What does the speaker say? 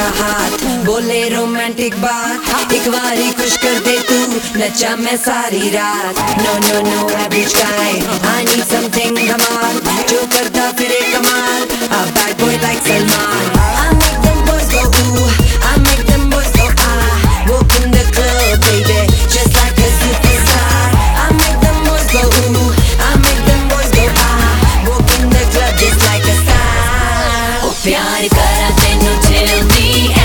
मेरा हाथ, बोले रोमांटिक बात। एक बारी खुश कर दे तू, नचा मैं सारी रात। नो नो नो अभी चाय आनी समथिंग धमाल। जो करता फिरे कमाल। अब बैड बॉय लाइक सलमान प्यार का Feel